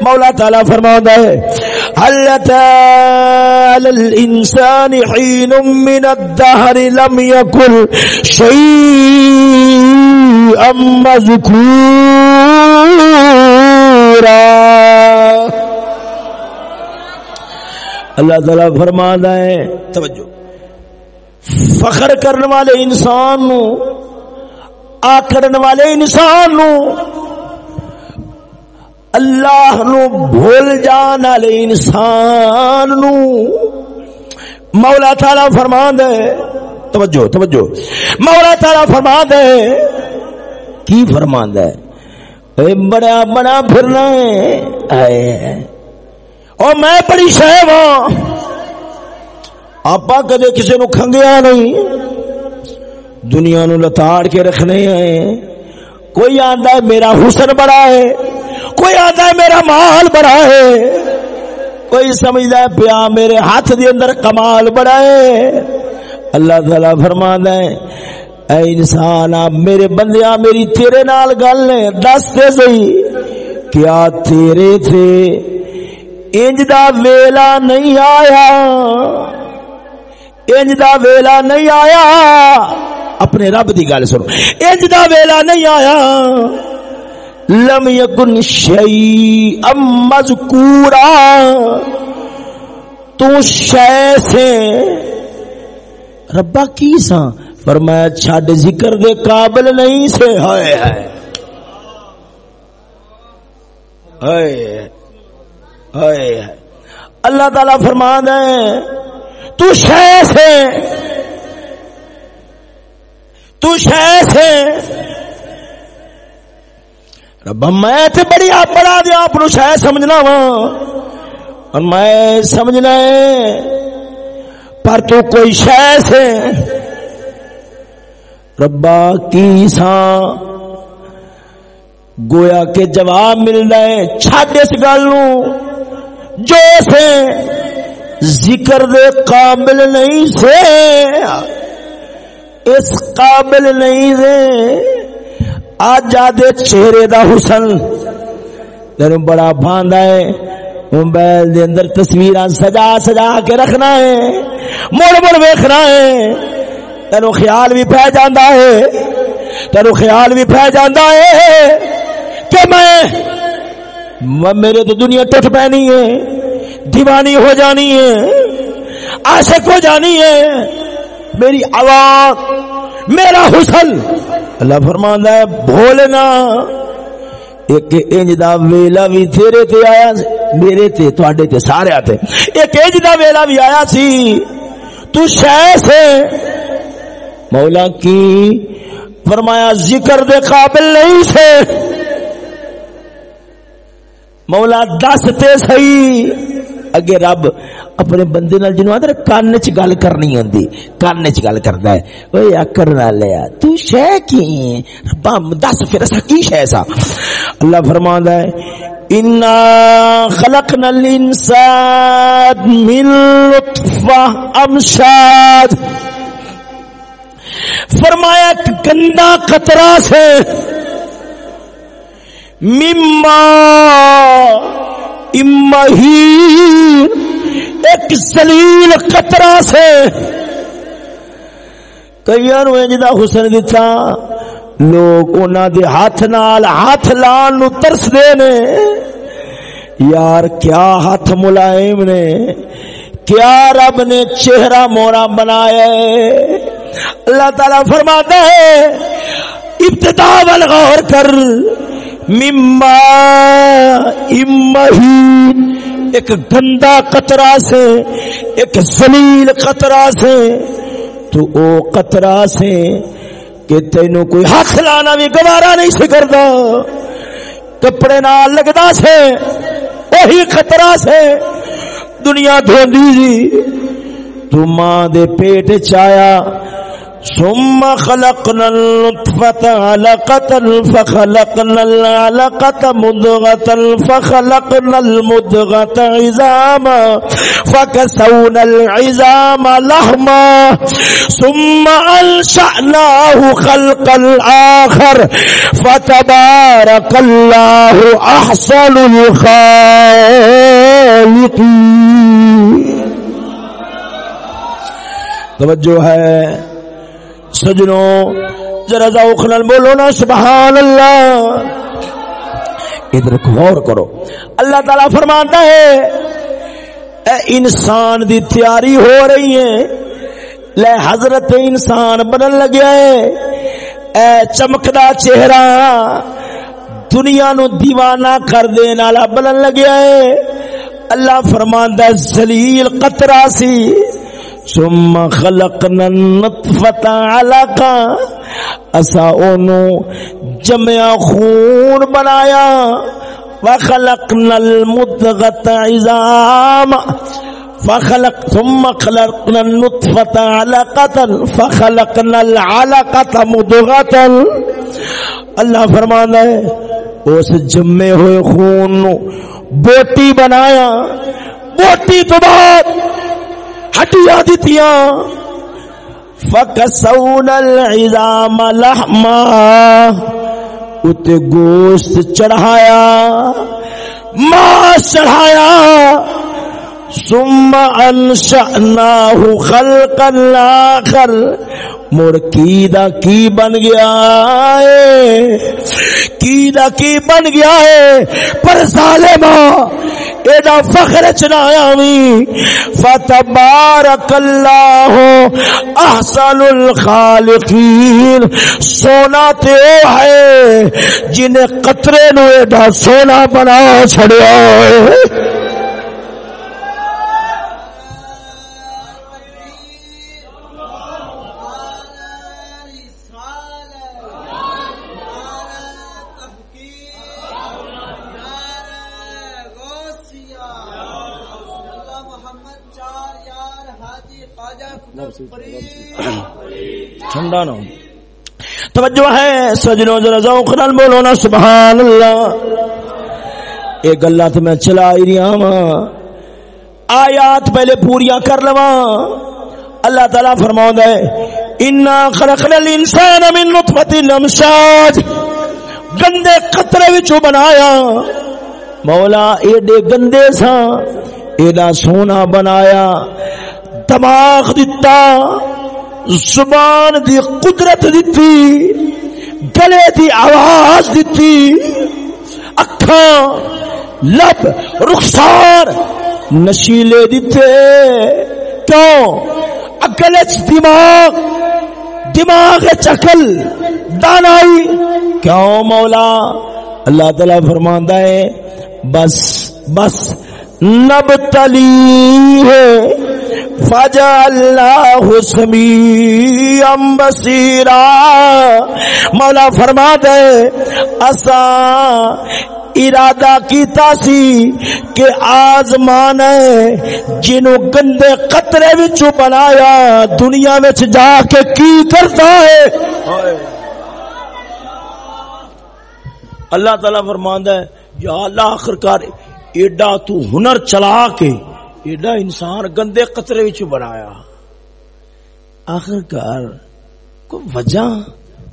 مولا تعالی فرما ہے، هل على الانسان حين من الدهر لم يكن شيئا مذكورا؟ اللہ تعالی فرما ہے، توجہ۔ فخر کرنے والے انسان نو آکڑن والے انسان نو اللہ نو بھول جان والے انسان نو مولا تعالی فرما دے توجہ توجہ۔ مولا تعالی فرما دے کی فرما دے بڑا بڑا پھرنا ہے اور میں بڑی شہ ہاں۔ آپ کدے کسی نو کھنگیا نہیں۔ دنیا نو لتاڑ کے رکھنے ہیں۔ کوئی آتا ہے میرا حسن بڑا ہے کوئی آتا ہے میرا مال بڑا ہے کوئی سمجھتا ہے پیا میرے ہاتھ دے اندر کمال بڑا ہے اللہ تعالی فرما ہے، اے انسان، آپ میرے بندیا میری تیرے نال گل ہے، دس دے سی کیا تیرے تھے انج دا ویلا نہیں آیا؟ انج دا ویلا نہیں آیا؟ اپنے رب دی گل سنو۔ انج دا ویلا نہیں آیا۔ لم یکن شیئی ام مذکورا۔ تو شے سے۔ ربا کی سا؟ فرمایا، چھڈ ذکر دے قابل نہیں سے۔ ہائے ہائے۔ ہائے ہائے۔ اللہ تعالی فرما دے تو شہ سے۔ تو شہ سے۔ رب میں تے بڑی آپ بڑا دیا آپ شہ سمجھنا وا۔ اور میں سمجھنا ہے۔ پر تو کوئی شہ سے۔ ربا کی سان گویا کے جواب مل رہے چھڈ اس گل جو سے۔ ذکر دے قابل نہیں سے۔ اس قابل نہیں دے آج دے چہرے دا حسن۔ تین بڑا باندھا ہے۔ موبائل دے اندر تصویر سجا سجا کے رکھنا ہے۔ مڑ مڑ ویکھنا ہے۔ تینو خیال بھی پہ جانا ہے۔ تینو خیال بھی پہ جانا ہے کہ میں میرے تو دنیا ٹوٹ پینی ہے۔ دیوانی ہو جانی ہے۔ عاشق ہو جانی ہے۔ میری آواز، میرا حسن۔ اللہ فرماندا ہے بھولنا ایک انج دا ویلا بھی تیرے تے آیا میرے تے، تواڈے تے سارے تے ایک انج دا ویلا بھی آیا سی۔ تو شے سے مولا کی فرمایا، ذکر دے قابل نہیں سے مولا دس تے سی اگے رب اپنے بندے نال جنوں آدھر کان چ گل کرنی ہوندی کان چ گل کردا ہے اوے اکڑ نہ لیا تو شے کی رب دس پھر اسا کی شے سا اللہ فرماندا ہے انا خلقنا الانسان من لطفہ امشاد فرمایا گندا قطرہ سے مما امہیر ایک سلیل قطرہ سے۔ کئی نو انجدہ حسن دیتا لوگ انہ دے ہاتھ نال ہاتھ لان نو ترس دے نے۔ یار، کیا ہاتھ ملائم نے؟ کیا رب نے چہرہ مورا بنایا اللہ تعالیٰ فرماتا ہے، ابتدا والغور کر۔ مما امہین ایک گندا قطرہ سے، ایک زلیل قطرہ سے۔ تو او قطرہ سے کہ تینو کوئی ہاتھ لانا بھی گوارا نہیں سے کردا کپڑے نہ لگدا سے، وہی خطرہ سے۔ دنیا دھوندی جی تو ماں دے پیٹ چایا ثم خلقنا النطفة علقة فخلقنا العلقة مدغة فخلقنا المدغة عزاما فكسونا العزام لحما ثم أنشأناه خلقا آخر فتبارك الله أحسن الخالقين. توجہ ہے سجنوں ذرا ذوق نال بولو نا، سبحان اللہ۔ ادھر غور کرو۔ اللہ تعالی فرماتا ہے، اے انسان دی تیاری ہو رہی ہے۔ لے حضرت انسان بنن لگیا ہے۔ اے چمکدا چہرہ، دنیا نو دیوانہ کر دین والا بنن لگیا ہے۔ اللہ فرماندا ہے ذلیل قطرہ سی۔ ثم خلقنا النطفة علقا. اسا اونو جمع خون بنایا. وخلقنا المدغة عظام فخلق ثم خلقنا النطفة علقة. فخلقنا العلقة مدغة اللہ فرمانا ہے، اس جمے ہوئے خون نو بوٹی بنایا۔ بوٹی تو بعد ہٹیا دتیاں۔ فکسون العظام لحما۔ ات گوشت چڑھایا۔ ماس چڑھایا۔ ثم انشأناه خلقا آخر۔ مڑ کی دا کی بن گیا ہے؟ کی دا کی بن گیا ہے؟ پر ظالما ایڈا فخر چنایا وی فتبارک اللہ احسن الخالقین۔ سونا تے او ہے جنہیں قطرے نو ایڈا سونا بنا چھڑیا ہے۔ ٹھنڈا نہ توجہ ہے، سجنوں ذرا ذوق نال بولو نا سبحان اللہ یہ گلا تو میں چلا ہی رہا ہاں۔ آیات پہلے پوریا کر لوا اللہ تعالی فرما ہے، انا خلقنا الانسان من نطفه الامشاج گندے قطرے وچوں بنایا۔ مولا، ایڈے گندے سا ایڈا سونا بنایا۔ دماغ دتا۔ زبان دی قدرت دیتی، گلے دی آواز دیتی، اکھاں لب رخسار نشیلے دیتے۔ کیوں؟ اگل دماغ دماغ چکل، دانائی۔ کیوں مولا؟ اللہ تعالی فرماندا ہے، بس بس، نب تلی ہے۔ فجا اللہ بصیرا مولا فرما دے اسا ارادہ کیتا سی کہ آزمان ہے جنوں گندے قطرے وچوں بنایا، دنیا وچ جا کے کی کرتا ہے؟ اللہ تعالی فرماندا ہے، یا اللہ آخرکار ایڈا تو ہنر چلا کے ایڈا انسان گندے قطرے وچ بنایا۔ آخر کار کو وجہ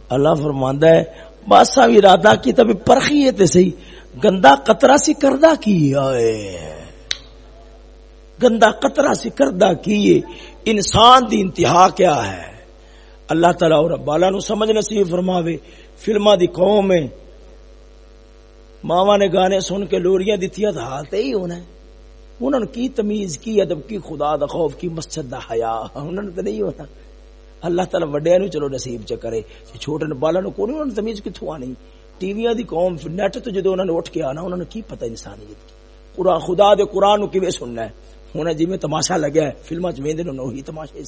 اللہ فرماندا ہے باسا بھی ارادہ کی تب پرخی ہے تے صحیح، گندا قطرہ سی کردا کی آئے گندا قطرہ سی کردا کی انسان دی انتہا کیا ہے؟ اللہ تعالی اور بالا نو سمجھ نصیب فرماوے فلما دی قوم میں ماوا نے گانے سن کے لوریاں دتیاں تو حال تے ہی ہونا ہے۔ انہوں نے کی تمیز، کی ادب، کی خدا دا خوف، کی مسجد دا حیا۔ انہوں نے تو نہیں ہونا۔ اللہ تعالی وڈیا نو چلو نصیب چ کرے۔ چھوٹے نے بالا نو کون انہوں نے تمیز کتھوں آنی؟ ٹی وی دی قوم، نیٹ تو جدو انہوں نے اٹھ کے آنا، انہوں نے کی پتہ انسانیت کی؟ قرآن، خدا دے قرآن نو کیویں سننا ہے؟ ہن جی میں تماشا لگا ہے۔ فلماں چ ویندے نو ہی تماشے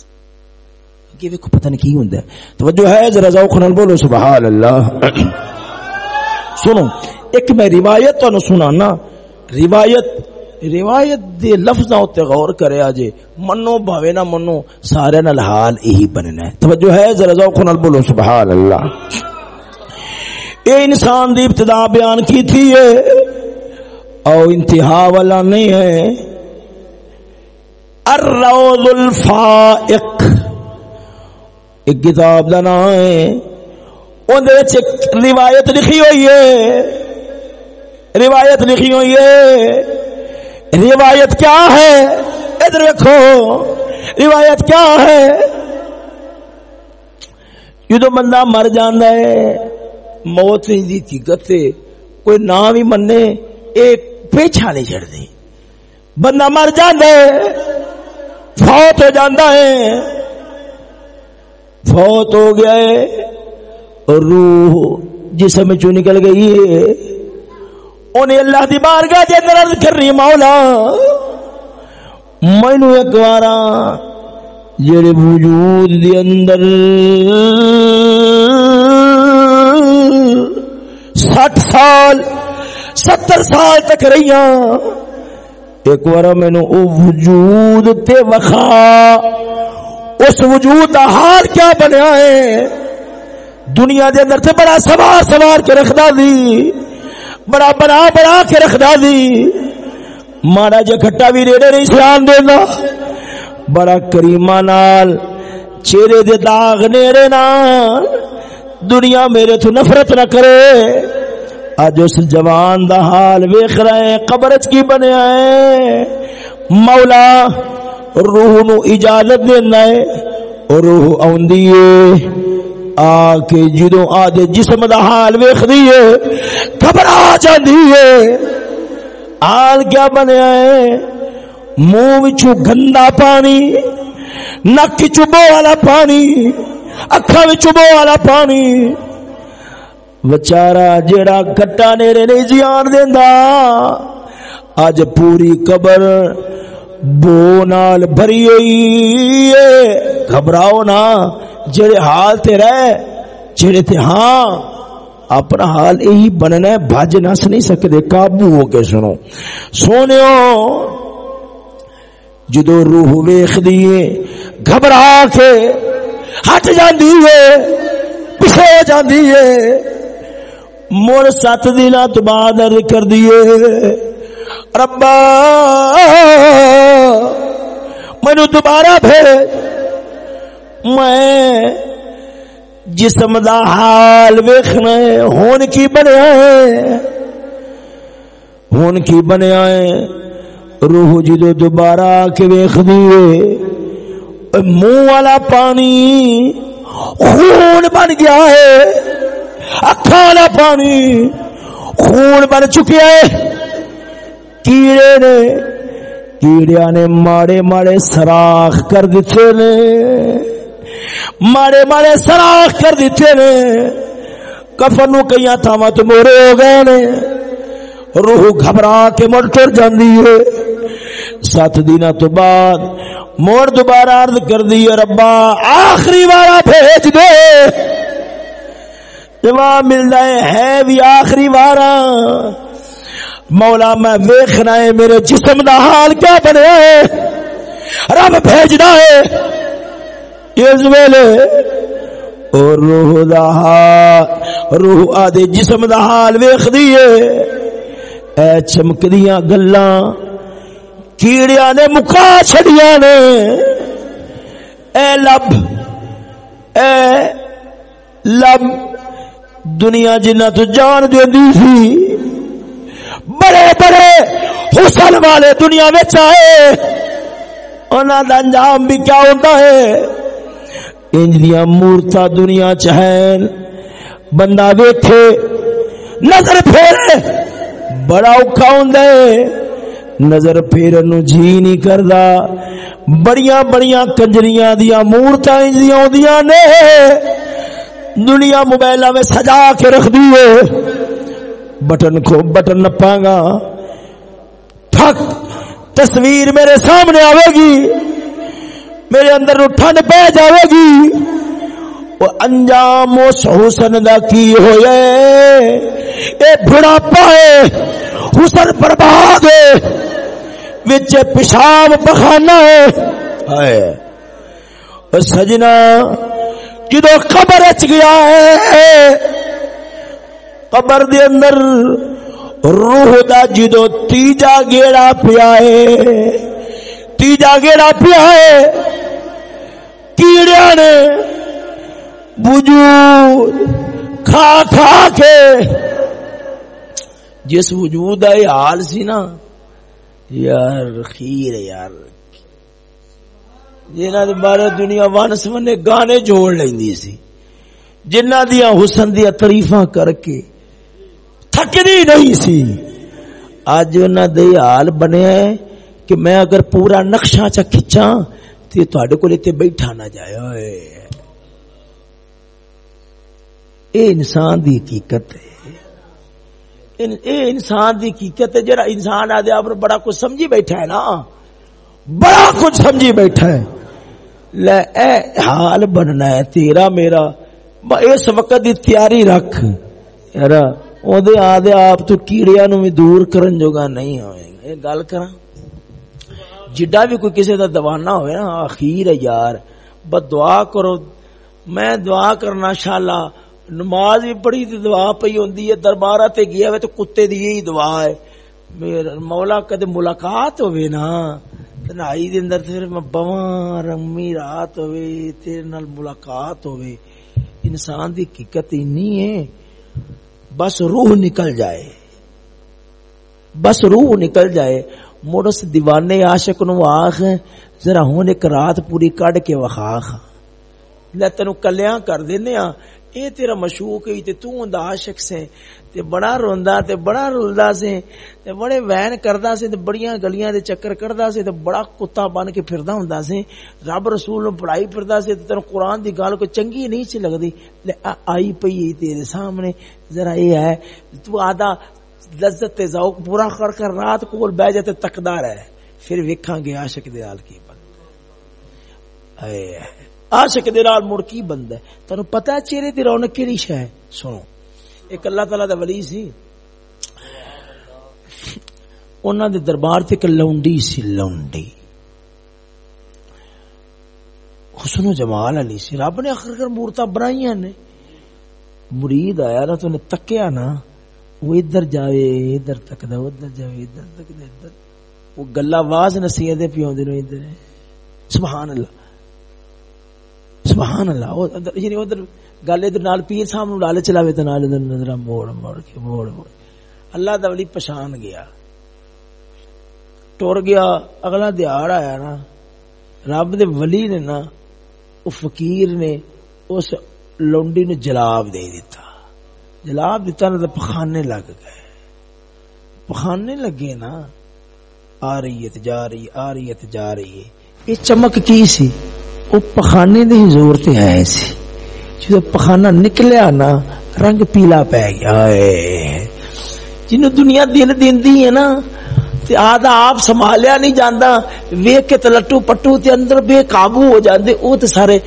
کہ ویکھو پتہ نہیں کی ہوندا ہے۔ توجہ ہے، ذرا ذوق نال بولو سبحان اللہ سنو، ایک میں روایت تو سنانا۔ روایت روایت دے لفظ اتنے غور کرے آجے۔ منو بھاوے نہ منو، سارے نال حال یہی بننا ہے۔ توجہ ہے، ذرا ذوق نال بولو سبحان اللہ اے انسان دی ابتدا بیان کی تھی ہے او انتہا والا نہیں ہے الروض الفائق۔ ایک کتاب دا نام ہے اون وچ روایت لکھی ہوئی ہے روایت لکھی ہوئی ہے روایت کیا ہے؟ ادھر دیکھو روایت کیا ہے؟ جدو بندہ مر جانا ہے، موت نہیں دی گتے کوئی نام ہی منے، ایک پیچھا نہیں چڑھ دی بندہ مر جاندے فوت ہو جاندہ ہے۔ فوت ہو گیا ہے، اور روح جسم چو نکل گئی ہے۔ انہیں اللہ دی بارگاہ دے اندر عرض کر رہی مولا مینو ایک بارا جڑے وجود دے اندر سٹھ سال، ستر سال تک رہی ایک بار مینو او وجود تے وخا اس وجود دا حال کیا بنیا ہے؟ دنیا دے اندر تے بڑا سوار سوار کے رکھدا دی۔ بڑا بنا بنا کے رکھدا دی۔ ماڑا جا کھٹا بھی ریڑے نہیں سیان دینا بڑا کریمہ نال، چہرے دے داغ نیرے نال، دنیا میرے تو نفرت نہ کرے۔ اج اس جوان دا حال ویکھ رہے ہیں قبر کی بنیا ہے۔ مولا، روح نو اجازت دینا ہے، اور روح اوندی ہے۔ آ کے جدوں آدے جسم دا حال ویکھ دی ہے گھبرا جاندی ہے۔ آل کیا بنیا ہے منہ چو گندا پانی، نک چبو والا پانی اکھا چبو والا پانی۔ بچارا جیڑا کٹا نیرے نہیں جیان دینا اج پوری قبر بو نال بھری ہوئی گھبراؤ نا جڑے حال تے رہ جڑے تے ہاں اپنا حال یہی بننا ہے۔ بج نس نہیں سکتے، قابو ہو کے سنو۔ سونے جدو روح ویخ دیے گھبرا کے ہٹ جاندی ہے پیچھے ہو جاندی ہے۔ مڑ سات دن تو بعد کر دیے ربا مینو دوبارہ پھر میں جسم دا حال ویخنا ہون کی بنیا ہے؟ ہون کی بنیا ہے؟ روح جدو دوبارہ آ کے ویخ دیے منہ والا پانی خون بن گیا ہے اکھا والا پانی خون بن چکیا ہے۔ کیڑے نے کیڑیا نے ماڑے ماڑے سراخ کر دیتے نے ماڑے ماڑے سراخ کر دیتے نے کفن نو کئی تھاوا تو مورے ہو گئے نے روح گھبرا کے مڑ ٹر جاندی ہے سات دن تو بعد موڑ دوبارہ عرض کر دی ربا آخری بارا بھیج دے جواب مل جائے ہے بھی آخری بارا مولا میں ویخنا ہے، میرے جسم دا حال کیا بنے رب بھیجنا ہے۔ اس ویلے اور روح دا حال، روح آدھے جسم دا حال ویخ دیئے اے چمکدیاں گلاں، کیڑیاں نے مکا چھڑیاں نے۔ اے لب اے لب، دنیا جنہ تو جان دے دی سی۔ بڑے بڑے حسن والے دنیا میں چاہے انہاں دا انجام بھی کیا ہوتا ہے؟ انج دیا مورتا دنیا چہن بندہ ویکھے، نظر پھیرے، بڑا اوکھا ہوندا ہے۔ نظر پھیرن نو جی نہیں کردا۔ بڑیاں بڑیاں کنجریاں دیا مورتا انج دیا ہوندیاں نے۔ دنیا موبائل میں سجا کے رکھ دیے بٹن کو بٹن نپاں گا ٹھک تصویر میرے سامنے آئے گی میرے اندر ٹھنڈ پہ جائے گی وہ انجام اس حسن دا کی ہوئے؟ اے بڑھاپا ہے، حسن برباد ہے۔ وچ پیشاب بخانا ہے۔ سجنا، جدو قبر اچ گیا ہے قبر دے اندر روح دا جدو تیجا گیڑا پیا ہے، تیجا گیڑا پیا ہے کیڑیا نے وجود کھا کھا کے، جس وجود کا یہ حال سی نا، یار خیر یار جنہ دے بارے دنیا ون سمنے گانے جوڑ لینی سی جنہ دیا حسن دیا تریفاں کر کے تھکدی نہیں سی۔ اج انہاں دے حال بنیا ہے کہ میں اگر پورا نقشہ چا کھچا تو تھوڑے کو لیتے بیٹھا نہ جائے۔ اوئے اے انسان دی حقیقت ہے۔ اے انسان دی حقیقت ہے، جڑا انسان آدھے آپ بڑا کچھ سمجھی بیٹھا ہے نا۔ بڑا کچھ سمجھی بیٹھا ہے۔ لے، اے حال بننا ہے تیرا میرا۔ اس وقت دی تیاری رکھ۔ یار اودے آدھے آپ تو کیڑیاں نو بھی دور کرن جوگا نہیں ہوئے گا یہ گل کراں جڈا بھی کوئی کسی دا دوانا ہوئے نا اخیر ہے یار بس دعا کرو میں دعا کرنا شاءاللہ نماز بھی پڑھی تے دعا پئی ہوندی ہے دربارہ تے گیا ہوئے تو کتے دی یہی دعا ہے میرا مولا کدے ملاقات ہوئے نا تنائی دے اندر پھر میں بواں رمی رات ہوئے تیرے نال ملاقات ہوئے انسان دی حقیقت انی ہے بس روح نکل جائے۔ بس روح نکل جائے۔ مڑس دیوانے عاشق نو آخ، ذرا ہوں ایک رات پوری کڈ کے وخاخ۔ لے تینو کلیاں کر دینے ہاں اے تیرا مشوق ہی تے تو عاشق سے تے بڑا روندا تے بڑا رلدا سے تے بڑے وین کردا سے تے بڑیاں گلیاں دے چکر کردا سے تے بڑا کتا بن کے پھردا ہوندا سے رب رسول نو پڑھائی پھردا سے تے تینو قرآن دی گل کوئی چنگی نہیں سی لگدی آئی پئی تیرے سامنے ذرا اے ہے تو آدا لذت تے ذوق پورا کر کر رات کول بیٹھ جاتے تکدا رہے پھر ویکھاں گے عاشق دے حال کی بن اے عاشق دے نال مڑ کی بندا ہے؟ تانوں پتہ چہرے دی رونق کیڑی شے ہے؟ سنو۔ ایک اللہ تعالی دا ولی سی۔ انہاں دے دربار تے کل لونڈی سی لونڈی۔ حسن و جمال علی سی، رب نے آخر کر مورتا بنائیاں نے۔ مرید آیا نا تو نے تکیا نا، وہ ادھر جاوے، ادھر تک دا، ادھر جاوے، ادھر تک دا، ادھر۔ وہ گلا واز نسیاں دے پیوں دے نو ادھر۔ سبحان اللہ۔ سبحان اللہ۔ یعنی ادھر گل ادھر نال پیر صاحب نو لال چلاوے تے نال ادھر نظر موڑ موڑ کے، موڑ موڑ۔ اللہ دا ولی پہچان گیا۔ ٹر گیا، اگلا دیہڑ آیا نا۔ رب دے ولی نے نا، او فقیر نے اس لونڈی نو جلاب دے دیتا جلاب دیتا نا تو پخانے لگ گئے۔ پخانے لگے نا، آ رہی ہے جا رہی آ رہی ہے جا رہی ہے۔ یہ چمک کی سی؟ وہ پخانے دی زور تے آئے سی۔ جب پخانا نکلیا نا، رنگ پیلا پی گیا۔ جنو دنیا دل دین دی ہے نا، تے آدھا آپ سنبھالیا نہیں جاندا ویک کے تلٹو پٹو تے اندر بے قابو ہو جاندے، او تے سارے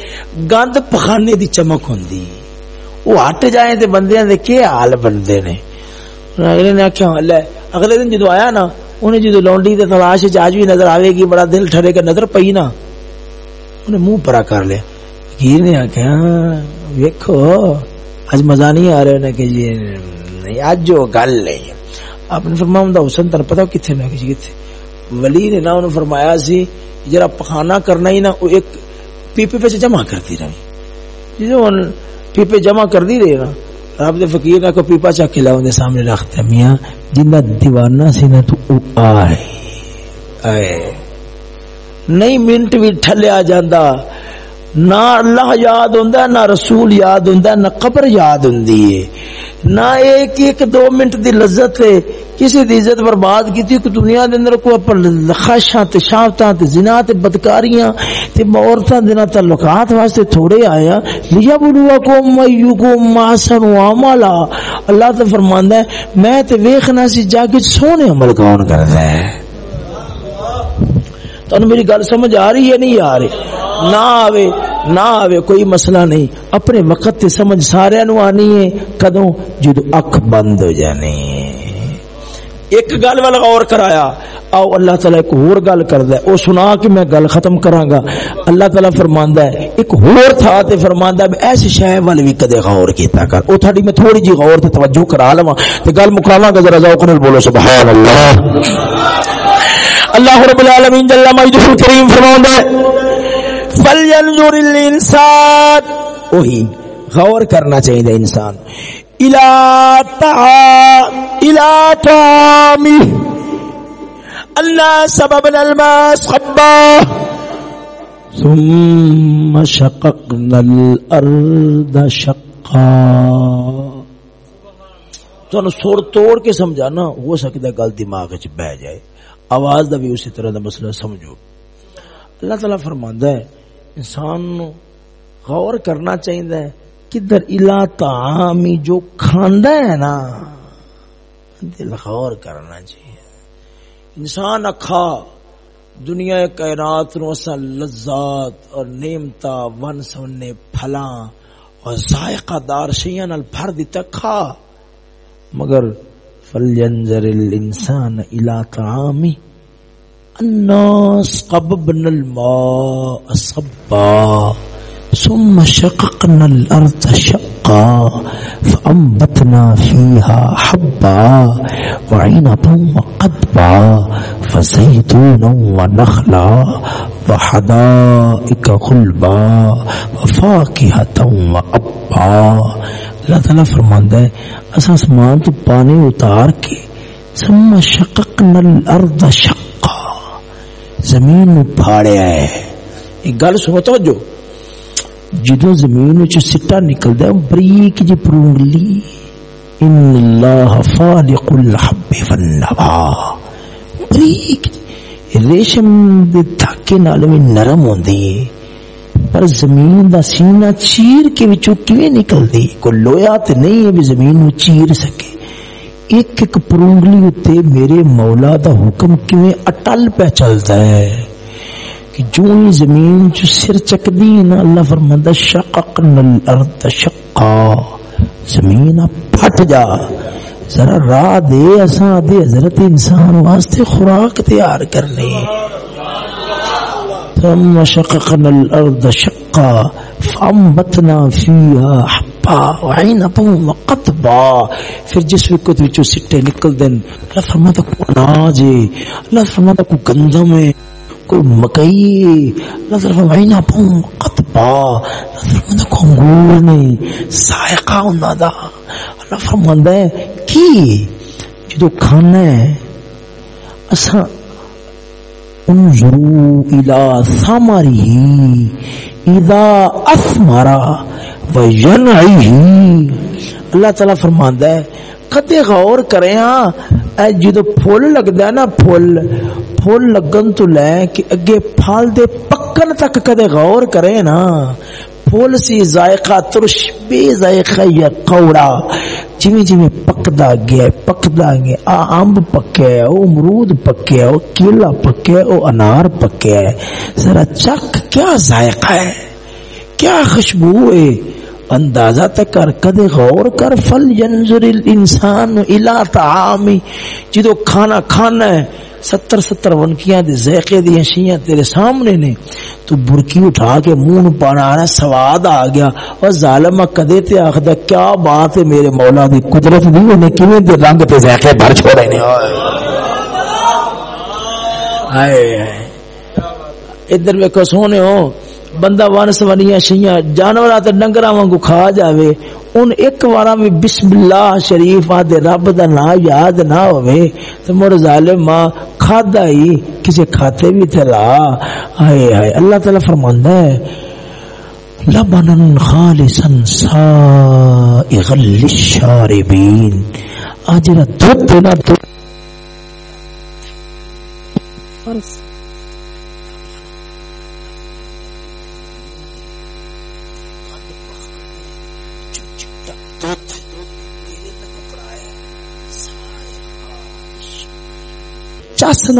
گند پخانے دی چمک ہوندی۔ وہ ہٹ جائیں تے بندیاں دے کیا حال بندے نے۔ اگلے نے آخیا لے، اگلے دن جدو آیا نا، انہیں جدو لونڈی دے تلاش اج بھی نظر آئے گی، بڑا دل ٹھرے کے نظر پئی نا، انہیں منہ پرا کر لیا۔ فقیر نے آخیا ویکو اج مزہ نہیں آ رہا کہ جی نہیں اج جو گل نہیں آپ نے فرمایا، ہوں حسن تر پتا کتنے میں کسی جی، کتنے ولی نے نا انہوں فرمایا سی جرا پخانا کرنا ہی نا وہ ایک پیپے پہ جمع کرتی رہی۔ جی پیپے جمع کر دی رہے نا، رب دے فقیر نے کو پیپا چا کے لاؤں دے سامنے رکھتا میاں، جنہ دیوانہ سی نا، تو او آئے۔ آئے۔ نہیں، منٹ بھی ٹھلیا جاندہ نہ اللہ یاد ہوندا نہ رسول یاد ہوندا نہ قبر یاد ہوندی ہے۔ نہ ایک ایک دو منٹ دی لذت ہے، کسی دی عزت برباد کیتی، کہ دنیا دے اندر کوئی پر خواہشاں تے شاوتاں تے زنا تے بدکاریاں تے عورتاں دے نال تعلقات واسطے تھوڑے آیا ہاں۔ لیا بلواکم ایکم احسن عملا۔ اللہ تے فرماندا ہے، میں تے ویکھنا سی، جا کے سونے عمل کون کردا ہے؟ تو میری گل سمجھ آ رہی ہے نہیں آ رہی؟ نہ آوے نہ آوے، کوئی مسئلہ نہیں۔ اپنے وقت تے سمجھ سارے نو آنی ہے، کدوں؟ جدو اک بند ہو جانے۔ ایک گل والا غور کرایا۔ آؤ اللہ تعالیٰ ایک اور گل کردا ہے۔ او سنا کہ میں گل ختم کراں گا اللہ تعالیٰ فرماندا ہے، ایک اور تھا تے فرماندا ہے ایسی شے ول بھی کدے غور کیتا کر۔ او تھاڈی میں تھوڑی جی غور تے توجہ کرا لواں۔ تے گل مکاواں گا، ذرا ذوق نال بولو، سبحان اللہ۔ اللہ رب العالمین جل مجدہ کریم فرماندا ہے فلینظر الانسان وہی غور کرنا چاہیے انسان۔ الى طعام الى طعام۔ اللہ سببنا الماء صبا ثم شققنا الارض شقا۔ تو سر توڑ کے سمجھانا، ہو سکتا ہے گل دماغ چ بہ جائے۔ آواز دا بھی اسی طرح دا مسئلہ سمجھو۔ اللہ تعالیٰ فرماندا ہے، انسان نو غور کرنا چاہیے کدھر الا تعامی جو کھاندا ہے نا، دل غور کرنا چاہیے۔ انسان اکھا، دنیا کائنات نو اسا لذات اور نعمتا ون سونے، پھلاں اور ذائقہ دار شیاں نال بھر دتا کھا۔ مگر فلینظر الانسان الى طعامی الناس قببنا الماء صبا ثم شققنا الأرض شقا فأنبتنا فيها حبا وعنبا وقدبا فزيتونا ونخلا وحدائك غلبا وفاكهة وأبا اللہ تعالیٰ فرماندا ہے اسا اسمان تو پانی اتار کے، ثم شققنا الارض شقا۔ زمین نو پھاڑیا ہے ایک گل سنو، توجہ۔ جدو زمین وچ سٹا نکلدا ہے بریک جی پرونگلی ان اللہ فالق الحب والنوا۔ بریک جی، ریشم دے دھاگے نال بھی نرم ہوندی ہے۔ پر زمین دا سینہ چیر کے وچوں کیویں نکلدی کوئی لویا تے نہیں ہے بھی زمین نو چیر سکے ایک ایک پرونگلی تے میرے مولا دا حکم کیویں اٹل پہ چلدا ہے کہ جو ہی زمین جو سر چکدی نا اللہ فرماندا شققنا الارض شقا زمین پھٹ جا ذرا راہ دے اساں دے حضرت انسان واسطے خوراک تیار کرنے ثم شققنا الارض شقا فانبتنا فيها حبا وعنبا وقضبا پھر جس وقت وچوں سٹے نکل دین، اللہ فرماتا کو اناج ہے، اللہ فرماتا کو گندم ہے، کوئی مکئی اللہ فرماتا عنبا وقضبا اللہ فرماتا کو انگور نہیں ذائقہ ہوندا دا اللہ فرماندا ہے، کی؟ جدو کھانا ہے، اساں انظروا الى ثمره اذا اثمر وينعه اللہ تعالی فرماندا ہے، کدے غور کرے ہاں اے جدو پھول لگدا ہے نا پھول پھول لگن تو لے کہ اگے پھال دے پکن تک کدے غور کرے نا، پھول سی ذائقہ ترش، بے ذائقہ یا کوڑا ਜਿਵੇਂ ਜਿਵੇਂ ਪੱਕਦਾ ਗਿਆ ਪੱਕਦਾ ਗਿਆ ਆ ਅੰਬ ਪੱਕਿਆ ਉਹ ਅਮਰੂਦ ਪੱਕਿਆ ਉਹ ਕੇਲਾ ਪੱਕਿਆ ਉਹ ਅਨਾਰ ਪੱਕਿਆ او انار پکیا چک کیا ذائقہ کیا خوشبو ہے اندازہ تک کر کدے غور کر فل ینظر الانسان الى طعامی جدو کھانا کھانا ہے ستر ستر ونکیاں دے ذائقے دی شیاں تیرے سامنے نے۔ تو برکی اٹھا کے منہ پانا آنا سواد آ گیا۔ اور ظالم کدے تے آخدا، کیا بات ہے میرے مولا دی؟ قدرت دی انہیں کیویں دے رنگ تے ذائقے بھر چھوڑے نے؟ ہائے ادھر ویکھو، سونے ہو، بندہ ون سونیاں شیاں جانور تے ڈنگراں وانگو کھا جاوے۔ ان ایک وارا میں بسم اللہ شریف آ دے رب دا نام یاد نہ ہوئے تو مر ظالم ماں کھادا ہی کسی کھاتے بھی تھے آئے آئے اللہ تعالیٰ فرماندہ ہے لبنا خالصا سائغا للشاربین آج را دھت دینا دھت چس